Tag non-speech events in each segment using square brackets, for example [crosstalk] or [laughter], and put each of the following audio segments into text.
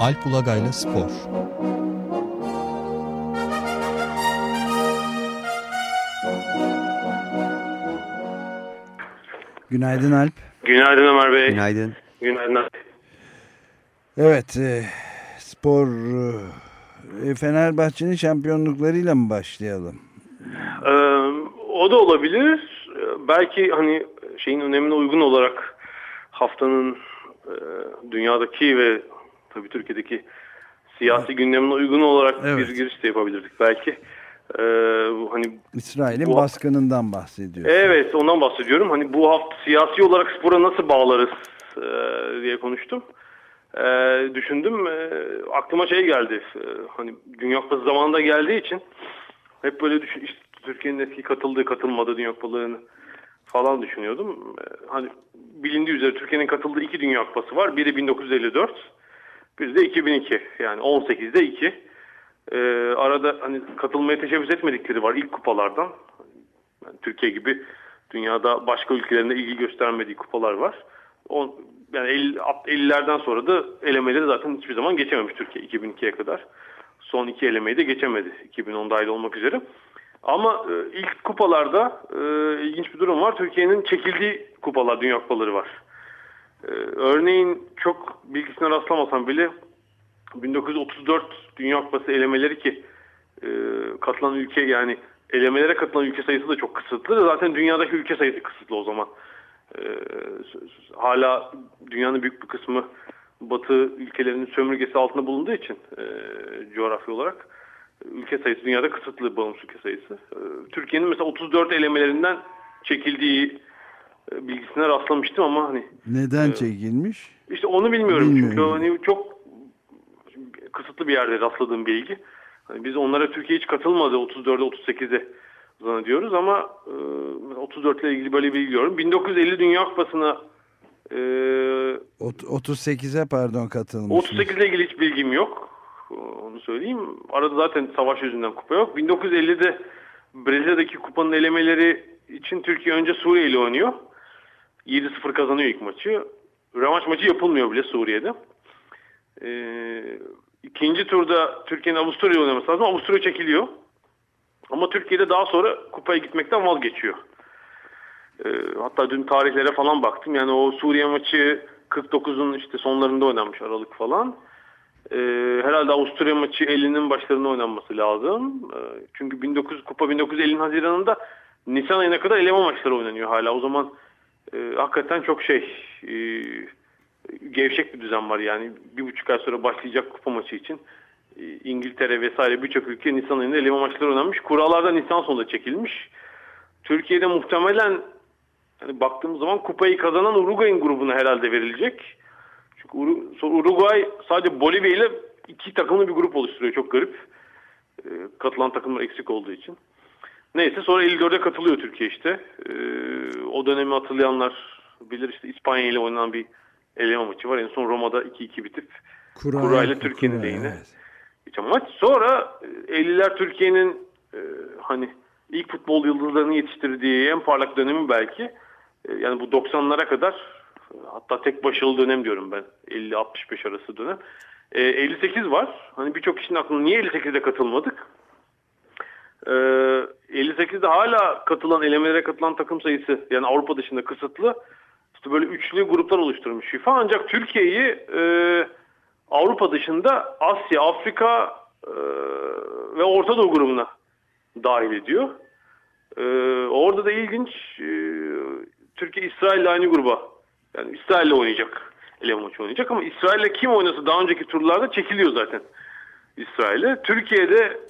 Alp Ulagay'la Spor Günaydın Alp. Günaydın Ömer Bey. Günaydın. Günaydın. Evet, e, spor e, Fenerbahçe'nin şampiyonluklarıyla mı başlayalım? Ee, o da olabilir. Ee, belki hani şeyin önemine uygun olarak haftanın e, dünyadaki ve tabii Türkiye'deki siyasi gündemine uygun olarak Evet. bir giriş de yapabilirdik belki. Ee, hani İsrail'in baskınından bahsediyor. Evet ondan bahsediyorum. Hani bu hafta siyasi olarak spora nasıl bağlarız e, diye konuştum. E, düşündüm. E, aklıma şey geldi. E, hani Dünya Kupası zamanında geldiği için hep böyle düşün, işte Türkiye'nin eski katıldığı katılmadığı Dünya Kupalarını falan düşünüyordum. E, hani bilindiği üzere Türkiye'nin katıldığı iki Dünya Kupası var. Biri 1954, biri de 2002. Yani 18'de 2. E, arada hani katılmaya teşebbüs etmedikleri var ilk kupalardan. Yani Türkiye gibi dünyada başka ülkelerinde ilgi göstermediği kupalar var. O, yani 50 50'lerden sonra da elemeleri zaten hiçbir zaman geçememiş Türkiye 2002'ye kadar. Son iki elemeyi de geçemedi 2010 dahil olmak üzere. Ama e, ilk kupalarda e, ilginç bir durum var. Türkiye'nin çekildiği kupalar, dünya kupaları var. E, örneğin çok bilgisine rastlamasam bile 1934 Dünya Kupası elemeleri ki e, katılan ülke yani elemelere katılan ülke sayısı da çok kısıtlı. Zaten dünyadaki ülke sayısı kısıtlı o zaman. E, hala dünyanın büyük bir kısmı Batı ülkelerinin sömürgesi altında bulunduğu için e, coğrafya olarak ülke sayısı dünyada kısıtlı bağımsız ülke sayısı. E, Türkiye'nin mesela 34 elemelerinden çekildiği bilgisine rastlamıştım ama hani Neden çekilmiş? işte onu bilmiyorum, Bilmiyorum. çünkü hani çok kısıtlı bir yerde rastladığım bilgi. Hani biz onlara Türkiye hiç katılmadı 34'e 38'e zannediyoruz ama e, 34 ile ilgili böyle bilgi görüyorum. 1950 Dünya Kupası'na e, Ot- 38'e pardon katılmış. 38 ile ilgili hiç bilgim yok. Onu söyleyeyim. Arada zaten savaş yüzünden kupa yok. 1950'de Brezilya'daki kupanın elemeleri için Türkiye önce Suriye ile oynuyor. 7-0 kazanıyor ilk maçı. Rövanş maçı yapılmıyor bile Suriye'de. Ee, ikinci turda Türkiye'nin Avusturya oynaması lazım. Avusturya çekiliyor. Ama Türkiye'de daha sonra kupaya gitmekten vazgeçiyor. Ee, hatta dün tarihlere falan baktım. Yani o Suriye maçı 49'un işte sonlarında oynanmış Aralık falan. Ee, herhalde Avusturya maçı 50'nin başlarında oynanması lazım. Ee, çünkü 19 Kupa 1950'nin Haziran'ında Nisan ayına kadar eleme maçları oynanıyor hala. O zaman e, hakikaten çok şey e, gevşek bir düzen var yani. Bir buçuk ay sonra başlayacak kupa maçı için e, İngiltere vesaire birçok ülke Nisan ayında eleme maçları oynanmış. Kurallarda Nisan sonunda çekilmiş. Türkiye'de muhtemelen hani baktığımız zaman kupayı kazanan Uruguay'ın grubuna herhalde verilecek. Çünkü Uruguay sadece Bolivya ile iki takımlı bir grup oluşturuyor. Çok garip. E, katılan takımlar eksik olduğu için. Neyse sonra 54'e katılıyor Türkiye işte. E, o dönemi hatırlayanlar bilir işte İspanya ile oynanan bir eleme maçı var. En son Roma'da 2-2 bitip Kura, Kura ile Türkiye'nin de yine. evet. maç. Sonra e, 50'ler Türkiye'nin e, hani ilk futbol yıldızlarını yetiştirdiği en parlak dönemi belki. E, yani bu 90'lara kadar e, hatta tek başarılı dönem diyorum ben. 50-65 arası dönem. E, 58 var. Hani birçok kişinin aklına niye 58'de katılmadık? E, 58'de hala katılan, elemelere katılan takım sayısı yani Avrupa dışında kısıtlı. İşte böyle üçlü gruplar oluşturmuş FIFA. Ancak Türkiye'yi e, Avrupa dışında Asya, Afrika e, ve Orta Doğu grubuna dahil ediyor. E, orada da ilginç e, Türkiye İsrail ile aynı gruba yani İsrail ile oynayacak. Eleme maçı oynayacak ama İsrail ile kim oynasa daha önceki turlarda çekiliyor zaten İsrail'e. Türkiye'de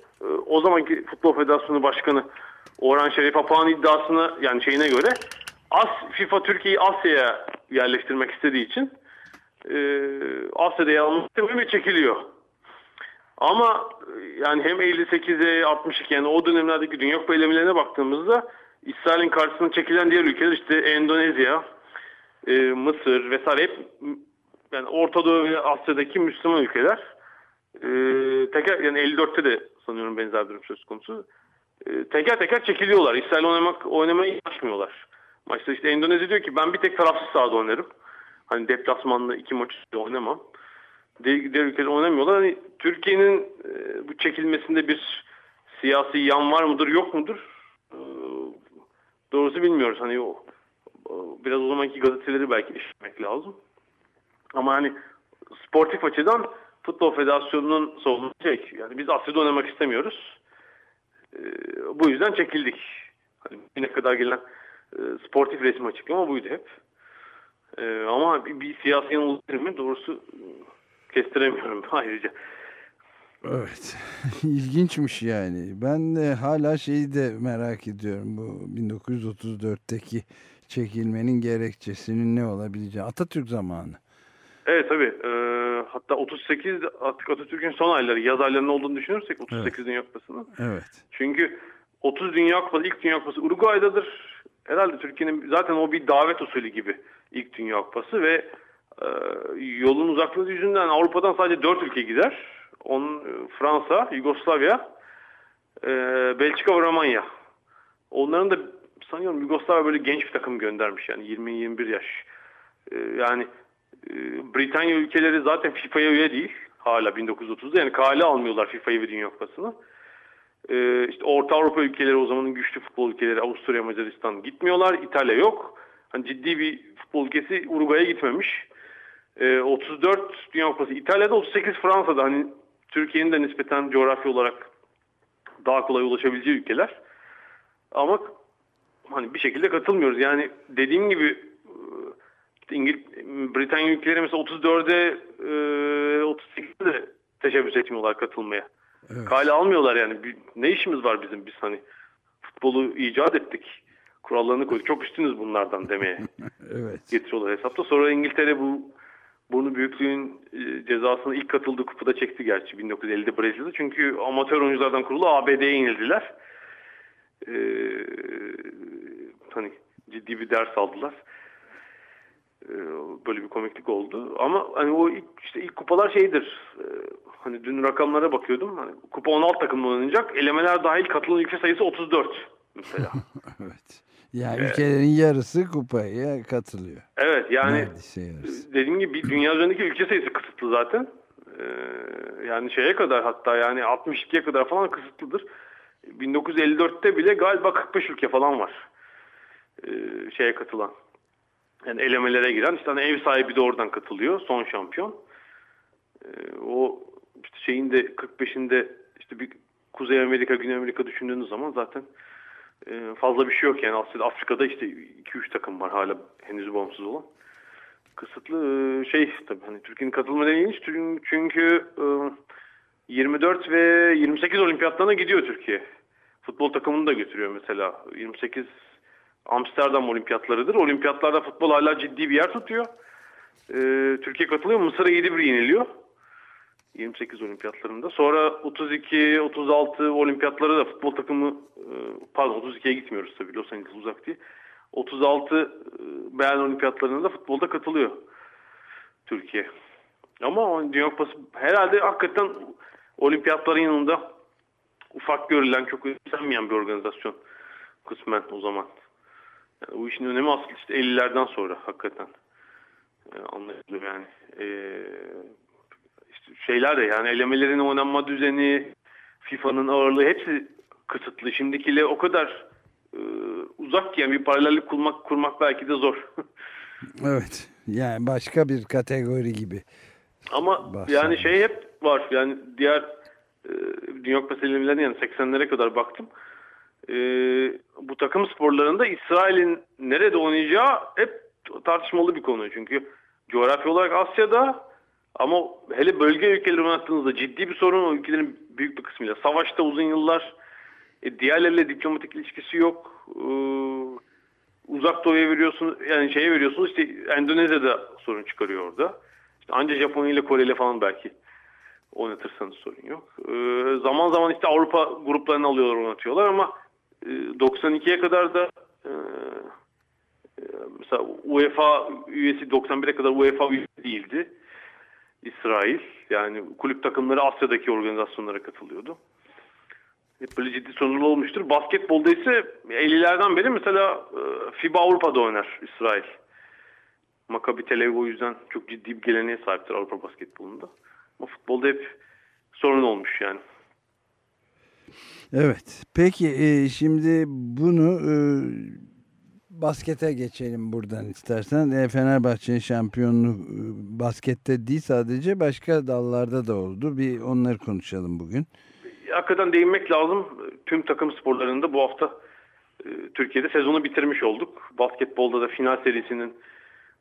o zamanki Futbol Federasyonu Başkanı Orhan Şerif Apağ'ın iddiasına yani şeyine göre As, FIFA Türkiye'yi Asya'ya yerleştirmek istediği için e, Asya'da yer almak ve çekiliyor. Ama e, yani hem 58'e 62 yani o dönemlerdeki Dünya Kupa elemelerine baktığımızda İsrail'in karşısına çekilen diğer ülkeler işte Endonezya, e, Mısır vesaire hep yani Orta Doğu ve Asya'daki Müslüman ülkeler. E, teker yani 54'te de sanıyorum benzer durum söz konusu. E, teker teker çekiliyorlar. İsrail oynamak oynamaya yanaşmıyorlar. Maçta işte Endonezya diyor ki ben bir tek tarafsız sahada oynarım. Hani deplasmanla iki maç üstü oynamam. diğer, diğer ülkeler oynamıyorlar. Hani Türkiye'nin e, bu çekilmesinde bir siyasi yan var mıdır yok mudur? E, doğrusu bilmiyoruz. Hani o biraz o zamanki gazeteleri belki işlemek lazım. Ama hani sportif açıdan Futbol Federasyonu'nun sorunu şey. Yani biz Asya'da oynamak istemiyoruz. E, bu yüzden çekildik. Hani ne kadar gelen e, sportif resim açıklama buydu hep. E, ama bir, bir siyasi yanılır mı doğrusu kestiremiyorum [laughs] ayrıca. Evet. [laughs] İlginçmiş yani. Ben de hala şeyi de merak ediyorum. Bu 1934'teki çekilmenin gerekçesinin ne olabileceği. Atatürk zamanı. Evet tabii. Ee, hatta 38 artık Atatürk'ün son ayları, yaz aylarının olduğunu düşünürsek 38 evet. Dünya Kupası'nın. Evet. Çünkü 30 Dünya Kupası, ilk Dünya Kupası Uruguay'dadır. Herhalde Türkiye'nin zaten o bir davet usulü gibi ilk Dünya Kupası ve e, yolun uzaklığı yüzünden Avrupa'dan sadece 4 ülke gider. Onun, e, Fransa, Yugoslavya, e, Belçika ve Romanya. Onların da sanıyorum Yugoslavya böyle genç bir takım göndermiş yani 20-21 yaş. E, yani e, Britanya ülkeleri zaten FIFA'ya üye değil hala 1930'da yani kale almıyorlar FIFA'yı ve Dünya Kupası'nı. E, işte Orta Avrupa ülkeleri o zamanın güçlü futbol ülkeleri Avusturya, Macaristan gitmiyorlar. İtalya yok. Hani ciddi bir futbol ülkesi Uruguay'a gitmemiş. E, 34 Dünya Kupası İtalya'da 38 Fransa'da hani Türkiye'nin de nispeten coğrafi olarak daha kolay ulaşabileceği ülkeler. Ama hani bir şekilde katılmıyoruz. Yani dediğim gibi İngil Britanya ülkeleri mesela 34'e e, 38'de teşebbüs etmiyorlar katılmaya. Evet. Kale almıyorlar yani. Ne işimiz var bizim biz hani futbolu icat ettik. Kurallarını koyduk. Çok üstünüz bunlardan demeye [laughs] evet. getiriyorlar hesapta. Sonra İngiltere bu Burnu Büyüklüğün e, cezasını ilk katıldığı kupada çekti gerçi 1950'de Brezilya'da. Çünkü amatör oyunculardan kurulu ABD'ye inildiler. Ee, hani ciddi bir ders aldılar. Ee, böyle bir komiklik oldu. Ama hani o ilk, işte ilk kupalar şeydir. Ee, hani dün rakamlara bakıyordum. Hani kupa 16 takımla oynanacak. Elemeler dahil katılan ülke sayısı 34 mesela. [laughs] evet. Yani evet. ülkelerin yarısı kupaya katılıyor. Evet yani dediğim gibi dünya üzerindeki ülke sayısı kısıtlı zaten. Ee, yani şeye kadar hatta yani 62'ye kadar falan kısıtlıdır. 1954'te bile galiba 45 ülke falan var. Ee, şeye katılan. Yani elemelere giren işte hani ev sahibi de oradan katılıyor. Son şampiyon. Ee, o işte şeyin de 45'inde işte bir Kuzey Amerika, Güney Amerika düşündüğünüz zaman zaten e, fazla bir şey yok yani Asya'da Afrika'da işte 2-3 takım var hala henüz bağımsız olan. Kısıtlı e, şey tabii hani Türkiye'nin katılma ilginç çünkü 24 e, ve 28 olimpiyatlarına gidiyor Türkiye. Futbol takımını da götürüyor mesela. 28 Amsterdam olimpiyatlarıdır. Olimpiyatlarda futbol hala ciddi bir yer tutuyor. Türkiye katılıyor. Mısır'a 7-1 yeniliyor. 28 olimpiyatlarında. Sonra 32, 36 olimpiyatlara da futbol takımı e, pardon 32'ye gitmiyoruz tabii Los Angeles uzak değil. 36 e, Berlin olimpiyatlarına da futbolda katılıyor Türkiye. Ama Dünya Kupası herhalde hakikaten olimpiyatların yanında ufak görülen, çok önemsenmeyen bir organizasyon kısmen o zaman. Yani bu işin önemi aslında işte 50'lerden sonra hakikaten yani e, anlaşılıyor yani. Ee, şeyler de yani elemelerin oynanma düzeni, FIFA'nın ağırlığı hepsi kısıtlı. Şimdikiyle o kadar e, uzak ki yani bir paralellik kurmak, kurmak belki de zor. [laughs] evet. Yani başka bir kategori gibi. Ama Bahsediyor. yani şey hep var. Yani diğer e, Dünya Kupası elemelerine yani 80'lere kadar baktım. E, bu takım sporlarında İsrail'in nerede oynayacağı hep tartışmalı bir konu. Çünkü coğrafi olarak Asya'da ama hele bölge ülkeleri oynattığınızda ciddi bir sorun o ülkelerin büyük bir kısmıyla. Savaşta uzun yıllar e, diğerleriyle diplomatik ilişkisi yok. E, uzak doğuya veriyorsunuz yani şeye veriyorsunuz işte Endonezya'da sorun çıkarıyor orada. İşte ancak Japonya ile Kore ile falan belki oynatırsanız sorun yok. E, zaman zaman işte Avrupa gruplarını alıyorlar oynatıyorlar ama e, 92'ye kadar da e, e mesela UEFA üyesi 91'e kadar UEFA üyesi değildi. İsrail. Yani kulüp takımları Asya'daki organizasyonlara katılıyordu. Hep böyle ciddi sorunlu olmuştur. Basketbolda ise 50'lerden beri mesela e, FIBA Avrupa'da oynar İsrail. Maccabi Tel Aviv o yüzden çok ciddi bir geleneğe sahiptir Avrupa basketbolunda. Ama futbolda hep sorun olmuş yani. Evet. Peki e, şimdi bunu e, baskete geçelim buradan istersen. E, Fenerbahçe'nin şampiyonluğu e, baskette değil sadece başka dallarda da oldu. Bir onları konuşalım bugün. Hakikaten değinmek lazım. Tüm takım sporlarında bu hafta e, Türkiye'de sezonu bitirmiş olduk. Basketbolda da final serisinin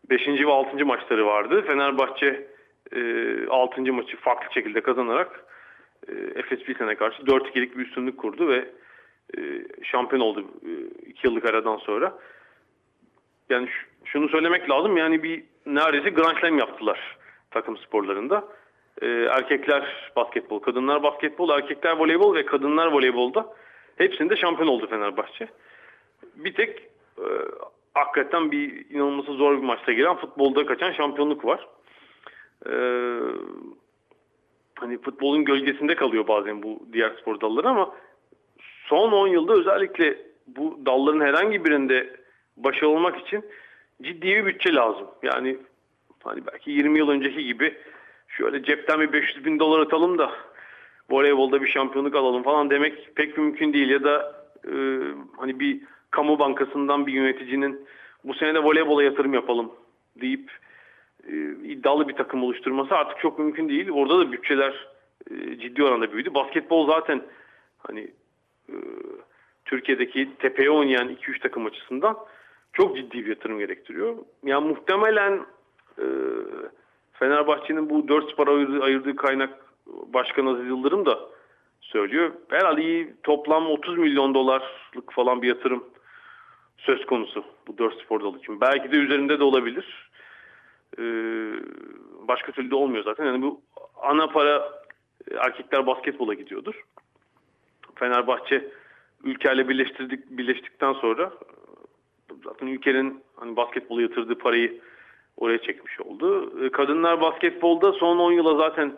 5. ve 6. maçları vardı. Fenerbahçe e, 6. maçı farklı şekilde kazanarak e, Efes Pilsen'e karşı 4-2'lik bir üstünlük kurdu ve e, şampiyon oldu 2 yıllık aradan sonra. Yani şunu söylemek lazım yani bir neredeyse Grand Slam yaptılar takım sporlarında. E, erkekler basketbol, kadınlar basketbol, erkekler voleybol ve kadınlar voleybolda hepsinde şampiyon oldu Fenerbahçe. Bir tek e, hakikaten bir inanılmaz zor bir maçta giren futbolda kaçan şampiyonluk var. E, hani futbolun gölgesinde kalıyor bazen bu diğer spor dalları ama son 10 yılda özellikle bu dalların herhangi birinde başarılı olmak için ciddi bir bütçe lazım. Yani hani belki 20 yıl önceki gibi şöyle cepten bir 500 bin dolar atalım da voleybolda bir şampiyonluk alalım falan demek pek mümkün değil. Ya da e, hani bir kamu bankasından bir yöneticinin bu sene de voleybola yatırım yapalım deyip e, iddialı bir takım oluşturması artık çok mümkün değil. Orada da bütçeler e, ciddi oranda büyüdü. Basketbol zaten hani e, Türkiye'deki tepeye oynayan 2-3 takım açısından çok ciddi bir yatırım gerektiriyor. Yani muhtemelen e, Fenerbahçe'nin bu 4 spor ayırdığı, ayırdığı kaynak Başkan Aziz Yıldırım da söylüyor. Herhalde iyi toplam 30 milyon dolarlık falan bir yatırım söz konusu bu 4 spor dalı için. Belki de üzerinde de olabilir. Ee, başka türlü de olmuyor zaten. Yani bu ana para erkekler basketbola gidiyordur. Fenerbahçe ülkeyle birleştirdik birleştikten sonra zaten ülkenin hani basketbola yatırdığı parayı oraya çekmiş oldu. Kadınlar basketbolda son 10 yıla zaten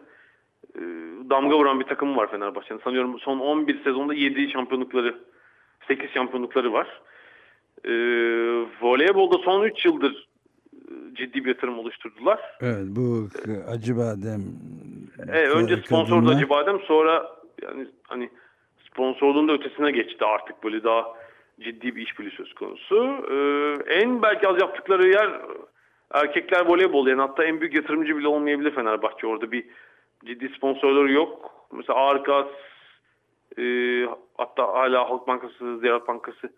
e, damga vuran bir takım var Fenerbahçe'nin. Sanıyorum son 11 sezonda 7 şampiyonlukları, 8 şampiyonlukları var. E, voleybolda son 3 yıldır e, ciddi bir yatırım oluşturdular. Evet bu Acıbadem. Evet, önce sponsordu Acıbadem sonra yani hani sponsorluğun da ötesine geçti artık böyle daha ciddi bir işbirliği söz konusu. Ee, en belki az yaptıkları yer erkekler voleybol yani hatta en büyük yatırımcı bile olmayabilir Fenerbahçe orada bir ciddi sponsorları yok. Mesela Arkas e, hatta hala Halk Bankası, Ziraat Bankası e,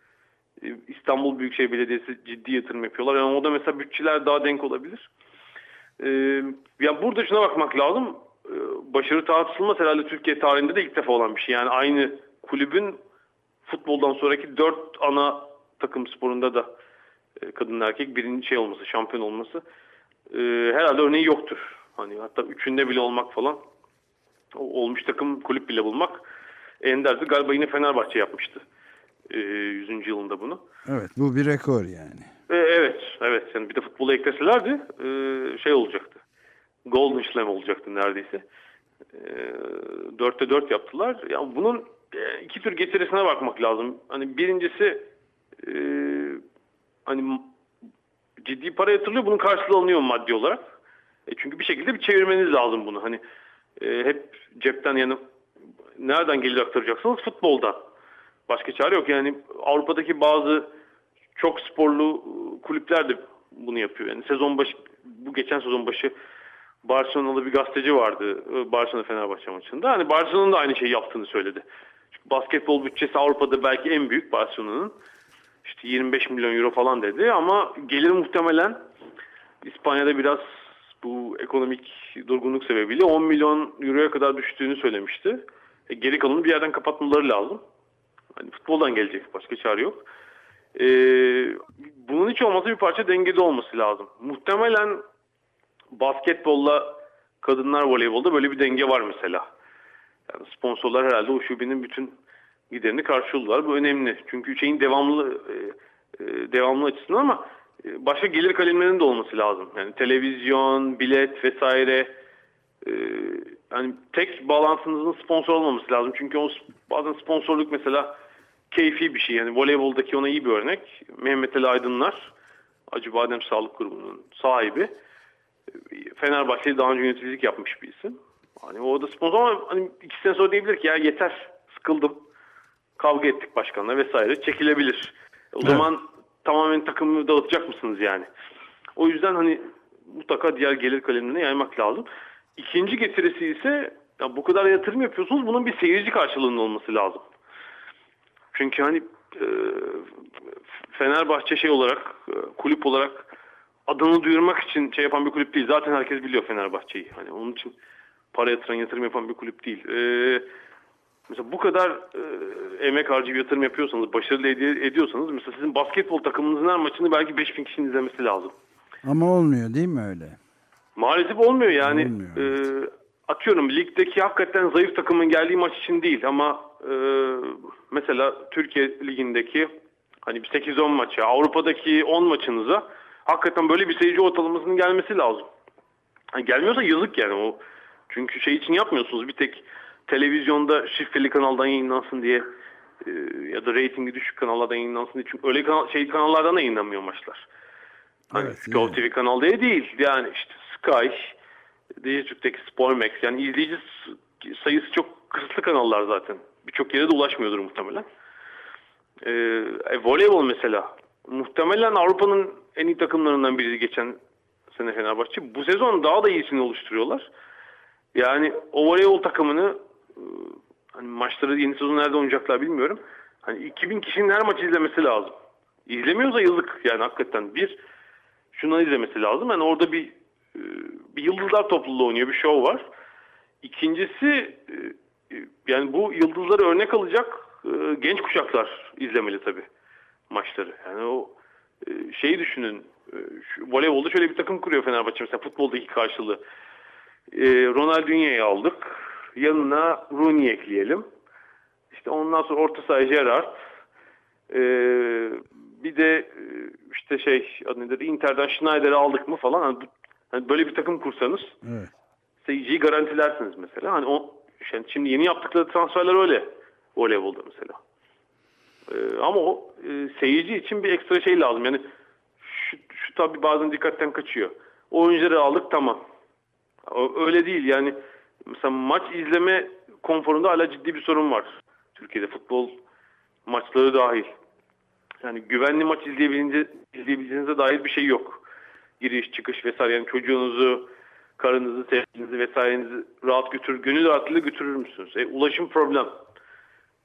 İstanbul Büyükşehir Belediyesi ciddi yatırım yapıyorlar. Yani o mesela bütçeler daha denk olabilir. E, yani burada şuna bakmak lazım. E, başarı tartışılmaz herhalde Türkiye tarihinde de ilk defa olan bir şey. Yani aynı kulübün futboldan sonraki dört ana takım sporunda da e, kadın erkek birinci şey olması, şampiyon olması e, herhalde örneği yoktur. Hani hatta üçünde bile olmak falan olmuş takım kulüp bile bulmak enderdi. Galiba yine Fenerbahçe yapmıştı. E, 100. yılında bunu. Evet bu bir rekor yani. E, evet evet yani bir de futbola ekleselerdi e, şey olacaktı. Golden Slam olacaktı neredeyse. E, dörtte dört yaptılar. Yani bunun iki tür getirisine bakmak lazım. Hani birincisi e, hani ciddi para yatırılıyor bunun karşılığı alınıyor maddi olarak. E çünkü bir şekilde bir çevirmeniz lazım bunu. Hani e, hep cepten yani nereden gelir aktaracaksınız? Futbolda. Başka çare yok. Yani Avrupa'daki bazı çok sporlu kulüpler de bunu yapıyor. Yani sezon başı bu geçen sezon başı Barcelona'lı bir gazeteci vardı Barcelona Fenerbahçe maçında. Hani Barcelona'nın da aynı şeyi yaptığını söyledi. Çünkü basketbol bütçesi Avrupa'da belki en büyük Barcelona'nın. İşte 25 milyon euro falan dedi ama gelir muhtemelen İspanya'da biraz bu ekonomik durgunluk sebebiyle 10 milyon euroya kadar düştüğünü söylemişti. E, geri kalanı bir yerden kapatmaları lazım. Hani futboldan gelecek başka çare yok. E, bunun hiç olmazsa bir parça dengede olması lazım. Muhtemelen basketbolla kadınlar voleybolda böyle bir denge var mesela. Yani sponsorlar herhalde o şubenin bütün giderini karşılıyorlar. Bu önemli. Çünkü şeyin devamlı e, e, devamlı açısından ama e, başka gelir kalemlerinin de olması lazım. Yani televizyon, bilet vesaire e, yani tek bağlantınızın sponsor olmaması lazım. Çünkü o bazen sponsorluk mesela keyfi bir şey. Yani voleyboldaki ona iyi bir örnek. Mehmet Ali Aydınlar Acıbadem Sağlık Kurumu'nun sahibi. Fenerbahçe'yi daha önce yöneticilik yapmış bir isim. Hani o da sponsor ama hani iki sene sonra diyebilir ki ya yeter sıkıldım. Kavga ettik başkanla vesaire çekilebilir. O Evet. zaman tamamen takımı dağıtacak mısınız yani? O yüzden hani mutlaka diğer gelir kalemlerine yaymak lazım. İkinci getirisi ise ya bu kadar yatırım yapıyorsunuz bunun bir seyirci karşılığının olması lazım. Çünkü hani e, Fenerbahçe şey olarak e, kulüp olarak adını duyurmak için şey yapan bir kulüp değil. Zaten herkes biliyor Fenerbahçe'yi. Hani onun için para yatıran yatırım yapan bir kulüp değil. E, mesela bu kadar e, emek harcayıp yatırım yapıyorsanız, başarılı ed- ediyorsanız mesela sizin basketbol takımınızın her maçını belki 5000 kişinin izlemesi lazım. Ama olmuyor değil mi öyle? Maalesef olmuyor yani. Olmuyor, e, atıyorum ligdeki hakikaten zayıf takımın geldiği maç için değil ama e, mesela Türkiye ligindeki hani bir 8-10 maçı, Avrupa'daki 10 maçınıza hakikaten böyle bir seyirci ortalamasının gelmesi lazım. Hani gelmiyorsa yazık yani o. Çünkü şey için yapmıyorsunuz bir tek televizyonda şifreli kanaldan yayınlansın diye e, ya da reytingi düşük kanallardan yayınlansın diye. Çünkü öyle kanal, şey kanallardan da yayınlanmıyor maçlar. Hani Evet, Show TV kanal diye değil. Yani işte Sky, Dijitürk'teki Spormax yani izleyici sayısı çok kısıtlı kanallar zaten. Birçok yere de ulaşmıyordur muhtemelen. Ee, e, voleybol mesela. Muhtemelen Avrupa'nın en iyi takımlarından biri geçen sene Fenerbahçe. Bu sezon daha da iyisini oluşturuyorlar. Yani o voleybol takımını e, hani maçları yeni sezon nerede oynayacaklar bilmiyorum. Hani 2000 kişinin her maçı izlemesi lazım. İzlemiyorsa yazık yani hakikaten. Bir, şundan izlemesi lazım. Yani orada bir e, bir yıldızlar topluluğu oynuyor, bir show var. İkincisi e, yani bu yıldızları örnek alacak e, genç kuşaklar izlemeli tabii maçları. Yani o e, şeyi düşünün. e, Şu, voleybolda şöyle bir takım kuruyor Fenerbahçe mesela futboldaki karşılığı. E, Ronaldinho'yu aldık. Yanına Rooney ekleyelim. İşte ondan sonra orta saha Gerrard. E, bir de e, işte şey adı nedir Inter'den Schneider'i aldık mı falan. Hani, hani böyle bir takım kursanız Evet. seyirciyi garantilersiniz mesela. Hani o yani şimdi yeni yaptıkları transferler öyle voleybolda mesela. Ee, ama o e, seyirci için bir ekstra şey lazım. Yani şu, şu tabii bazen dikkatten kaçıyor. Oyuncuları aldık tamam. Öyle değil yani mesela maç izleme konforunda hala ciddi bir sorun var. Türkiye'de futbol maçları dahil. Yani güvenli maç izleyebileceğinize dair bir şey yok. Giriş çıkış vesaire yani çocuğunuzu karınızı, sevgilinizi vesairenizi rahat götürür, gönül rahatlığıyla götürür müsünüz? E, ulaşım problem.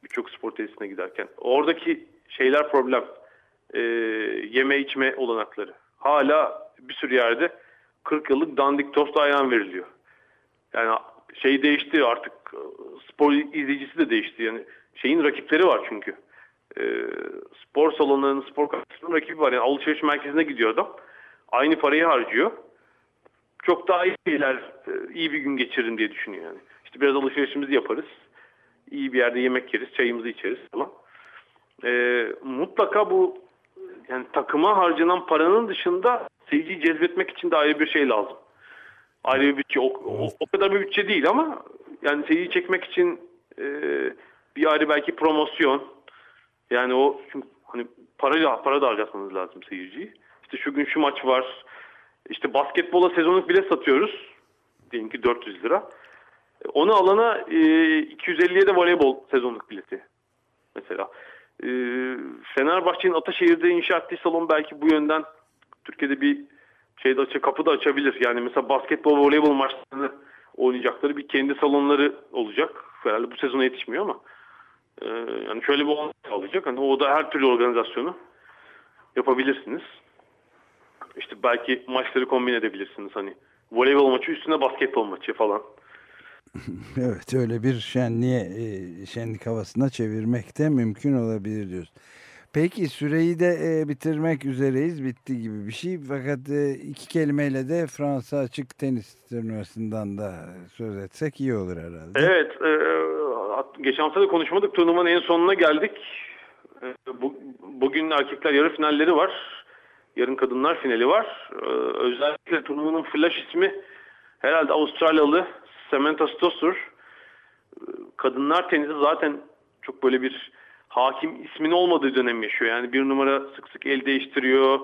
Birçok spor tesisine giderken. Oradaki şeyler problem. E, yeme içme olanakları. Hala bir sürü yerde 40 yıllık dandik tost ayağın veriliyor. Yani şey değişti artık e, spor izleyicisi de değişti. Yani şeyin rakipleri var çünkü. E, spor salonlarının, spor kapasitesinin rakibi var. Yani alışveriş merkezine gidiyor adam. Aynı parayı harcıyor çok daha iyi şeyler, e, iyi bir gün geçiririm diye düşünüyor yani. İşte biraz alışverişimizi yaparız. iyi bir yerde yemek yeriz, çayımızı içeriz falan. E, mutlaka bu yani takıma harcanan paranın dışında seyirciyi cezbetmek için de ayrı bir şey lazım. Ayrı bir bütçe. O, o, o kadar bir bütçe değil ama yani seyirciyi çekmek için e, bir ayrı belki promosyon. Yani o çünkü hani para, para da harcatmanız lazım seyirciyi. İşte şu gün şu maç var. İşte basketbola sezonluk bile satıyoruz. Diyelim ki 400 lira. E, Onu alana e, 250'ye de voleybol sezonluk bileti. Mesela. E, Fenerbahçe'nin Ataşehir'de inşa ettiği salon belki bu yönden Türkiye'de bir şeyde açı, kapı da açabilir. Yani mesela basketbol, voleybol maçlarını oynayacakları bir kendi salonları olacak. Herhalde bu sezona yetişmiyor ama e, yani şöyle bir olay sağlayacak. Hani o da her türlü organizasyonu yapabilirsiniz. İşte belki maçları kombin edebilirsiniz hani. Voleybol maçı üstüne basketbol maçı falan. [laughs] Evet öyle bir şenliğe, e, şenlik havasına çevirmek de mümkün olabilir diyoruz. Peki süreyi de e, bitirmek üzereyiz. Bitti gibi bir şey. Fakat e, iki kelimeyle de Fransa Açık Tenis Turnuvası'ndan da söz etsek iyi olur herhalde. Evet. E, geçen hafta da konuşmadık. Turnuvanın en sonuna geldik. E, bu, bugün erkekler yarı finalleri var. Yarın kadınlar finali var. E, özellikle turnuvanın flash ismi herhalde Avustralyalı Samantha Stosur. E, kadınlar tenisi zaten çok böyle bir hakim ismin olmadığı dönem yaşıyor. Yani bir numara sık sık el değiştiriyor.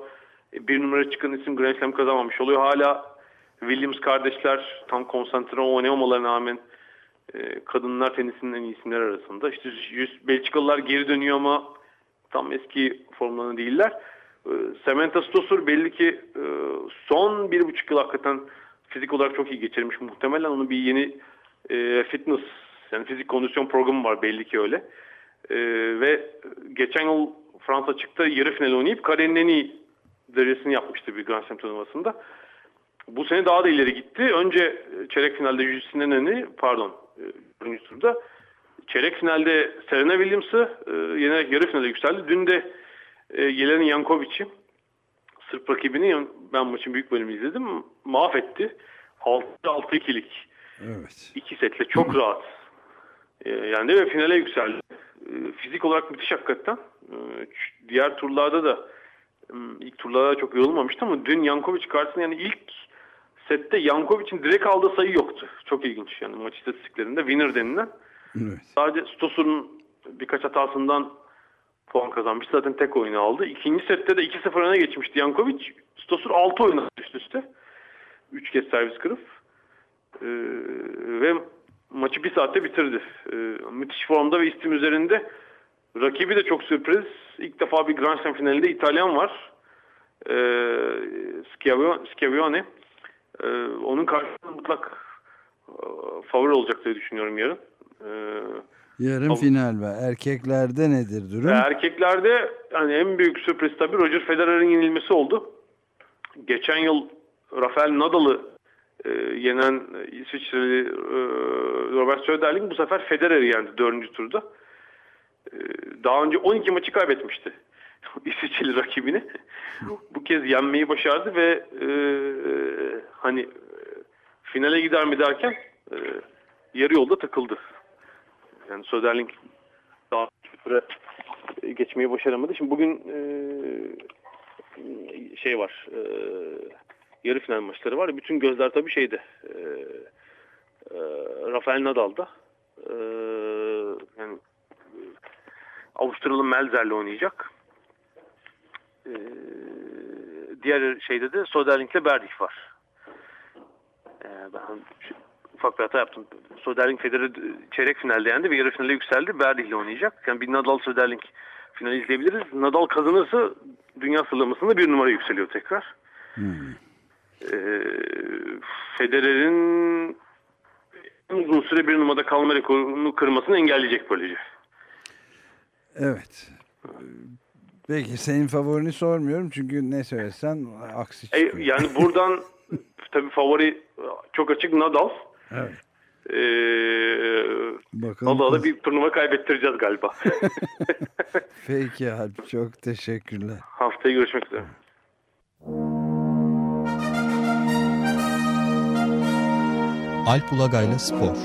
Bir numara çıkan isim Grand Slam kazanmamış oluyor. Hala Williams kardeşler tam konsantre oynayamalarına rağmen e, kadınlar tenisinin en isimler arasında. İşte Belçikalılar geri dönüyor ama tam eski formlarında değiller. E, Samantha Stosur belli ki e, son bir buçuk yıl hakikaten fizik olarak çok iyi geçirmiş. Muhtemelen onun bir yeni e, fitness yani fizik kondisyon programı var belli ki öyle. E, ve geçen yıl Fransa çıktı yarı final oynayıp kariyerinin en iyi derecesini yapmıştı bir Grand Slam turnuvasında. Bu sene daha da ileri gitti. Önce çeyrek finalde Justin Nen'i pardon birinci turda çeyrek finalde Serena Williams'ı e, yenerek yarı finale yükseldi. Dün de e, Yelena Yankovic'i Sırp rakibini ben maçın büyük bölümünü izledim. Mahvetti. 6-6-2'lik. Evet. İki setle çok [laughs] rahat. E, yani de ve finale yükseldi. E, fizik olarak müthiş hakikaten. E, diğer turlarda da ilk turlarda çok yorulmamıştı ama dün Yankovic karşısında yani ilk sette Yankovic'in direkt aldığı sayı yoktu. Çok ilginç yani maç istatistiklerinde winner denilen. Evet. Sadece Stosur'un birkaç hatasından puan kazanmış. Zaten tek oyunu aldı. İkinci sette de 2-0 öne geçmişti Yankovic. Stosur 6 oyun üst üste. 3 kez servis kırıp. Ee, ve maçı bir saatte bitirdi. Ee, müthiş formda ve istim üzerinde. Rakibi de çok sürpriz. İlk defa bir Grand Slam finalinde İtalyan var. Ee, Schiavione. Ee, onun karşısında mutlak e, favori olacak diye düşünüyorum yarın. Ee, Yarın final var. Erkeklerde nedir durum? Erkeklerde hani en büyük sürpriz tabii Roger Federer'in yenilmesi oldu. Geçen yıl Rafael Nadal'ı e, yenen İsviçreli e, Robert Söderling bu sefer Federer'i yendi dördüncü turda. E, daha önce 12 maçı kaybetmişti [laughs] İsviçreli rakibini. bu kez yenmeyi başardı ve e, hani e, finale gider mi derken e, yarı yolda takıldı. Yani Söderling daha süre geçmeyi başaramadı. Şimdi bugün e, şey var e, yarı final maçları var. Bütün gözler tabii şeyde e, e, Rafael Nadal'da e, yani Avusturyalı Melzer'le oynayacak. E, diğer şeyde de Soderling'le Berdych var. E, ben ufak bir hata yaptım. Soderling Federer çeyrek finalde yendi ve yarı finale yükseldi. Berdi ile oynayacak. Yani bir Nadal Soderling finali izleyebiliriz. Nadal kazanırsa dünya sıralamasında bir numara yükseliyor tekrar. Hmm. Ee, Federer'in uzun süre bir numarada kalma rekorunu kırmasını engelleyecek böylece. Evet. Peki senin favorini sormuyorum çünkü ne söylesen aksi e, çıkıyor. E, yani buradan [laughs] tabii favori çok açık Nadal. Evet. Ee, Bakalım. Allah'a bir turnuva kaybettireceğiz galiba. [laughs] [laughs] Peki Alp çok teşekkürler. Haftaya görüşmek üzere. Alp Ulagay'la Spor